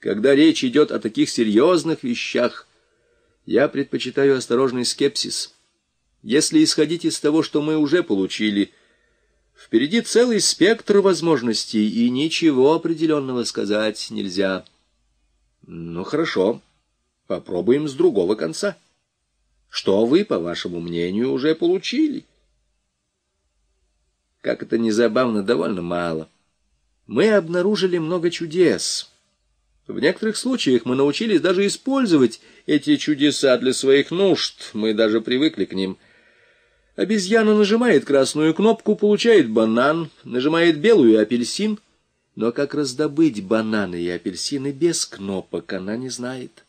Когда речь идет о таких серьезных вещах, я предпочитаю осторожный скепсис. Если исходить из того, что мы уже получили, впереди целый спектр возможностей, и ничего определенного сказать нельзя. Ну, хорошо, попробуем с другого конца. Что вы, по вашему мнению, уже получили? Как это незабавно, довольно мало. Мы обнаружили много чудес. В некоторых случаях мы научились даже использовать эти чудеса для своих нужд. Мы даже привыкли к ним. Обезьяна нажимает красную кнопку, получает банан, нажимает белую — апельсин. Но как раздобыть бананы и апельсины без кнопок, она не знает.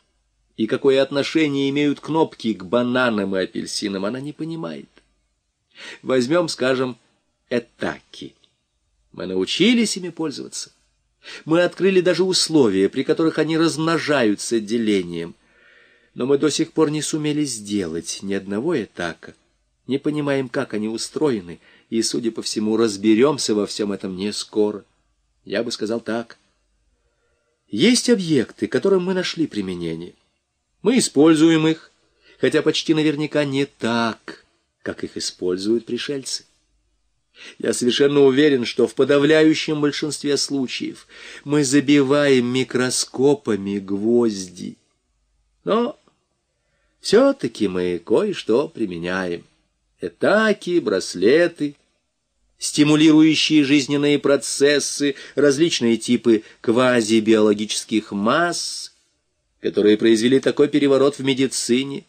И какое отношение имеют кнопки к бананам и апельсинам, она не понимает. Возьмем, скажем, этаки. Мы научились ими пользоваться. Мы открыли даже условия, при которых они размножаются делением. Но мы до сих пор не сумели сделать ни одного этака, не понимаем, как они устроены, и, судя по всему, разберемся во всем этом не скоро. Я бы сказал так. Есть объекты, которым мы нашли применение. Мы используем их, хотя почти наверняка не так, как их используют пришельцы. Я совершенно уверен, что в подавляющем большинстве случаев мы забиваем микроскопами гвозди. Но все-таки мы кое-что применяем. Этаки, браслеты, стимулирующие жизненные процессы, различные типы квазибиологических масс, которые произвели такой переворот в медицине.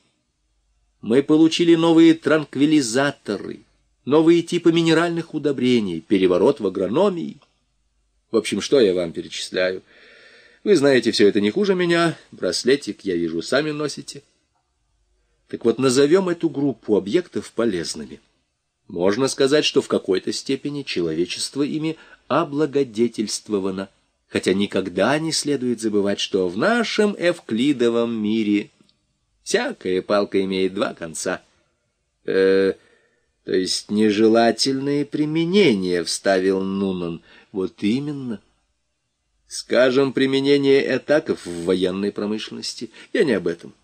Мы получили новые транквилизаторы — новые типы минеральных удобрений, переворот в агрономии. В общем, что я вам перечисляю? Вы знаете все это не хуже меня, браслетик, я вижу, сами носите. Так вот, назовем эту группу объектов полезными. Можно сказать, что в какой-то степени человечество ими облагодетельствовано, хотя никогда не следует забывать, что в нашем эвклидовом мире всякая палка имеет два конца. Э, то есть нежелательные применения, — вставил Нунан. Вот именно. Скажем, применение этаков в военной промышленности. Я не об этом.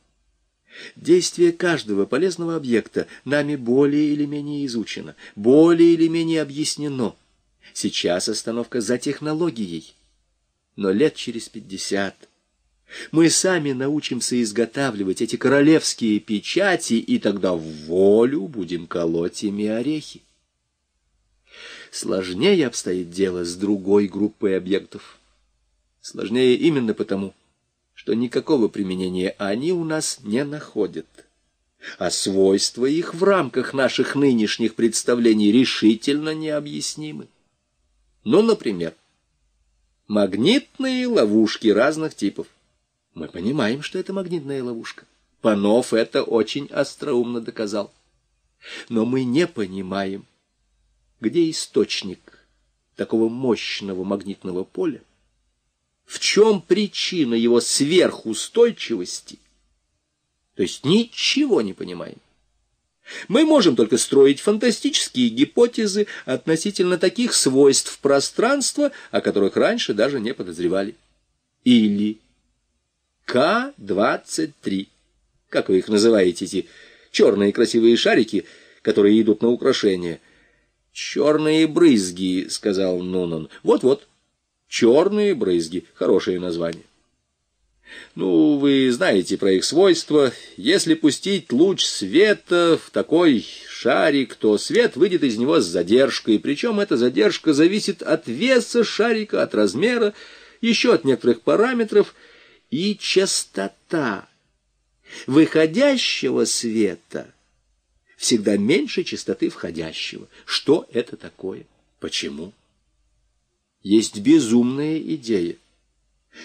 Действие каждого полезного объекта нами более или менее изучено, более или менее объяснено. Сейчас остановка за технологией. Но лет через пятьдесят мы сами научимся изготавливать эти королевские печати, и тогда в волю будем колоть ими орехи. Сложнее обстоит дело с другой группой объектов. Сложнее именно потому, что никакого применения они у нас не находят. А свойства их в рамках наших нынешних представлений решительно необъяснимы. Ну, например, магнитные ловушки разных типов. Мы понимаем, что это магнитная ловушка. Панов это очень остроумно доказал. Но мы не понимаем, где источник такого мощного магнитного поля, в чем причина его сверхустойчивости. То есть ничего не понимаем. Мы можем только строить фантастические гипотезы относительно таких свойств пространства, о которых раньше даже не подозревали. Или к-23. Как вы их называете, эти черные красивые шарики, которые идут на украшение? Черные брызги, сказал Нунан. Вот-вот, черные брызги. Хорошее название. Ну, вы знаете про их свойства. Если пустить луч света в такой шарик, то свет выйдет из него с задержкой, причем эта задержка зависит от веса шарика, от размера, еще от некоторых параметров — и частота выходящего света всегда меньше частоты входящего. Что это такое? Почему? Есть безумная идея,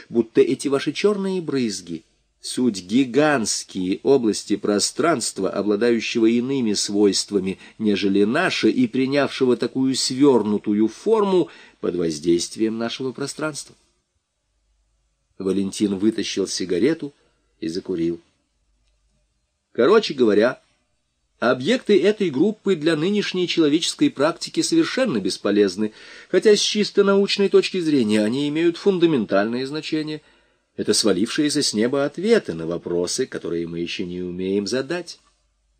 будто эти ваши черные брызги — суть гигантские области пространства, обладающего иными свойствами, нежели наше, и принявшего такую свернутую форму под воздействием нашего пространства. Валентин вытащил сигарету и закурил. Короче говоря, объекты этой группы для нынешней человеческой практики совершенно бесполезны, хотя с чисто научной точки зрения они имеют фундаментальное значение. это свалившиеся с неба ответы на вопросы, которые мы еще не умеем задать.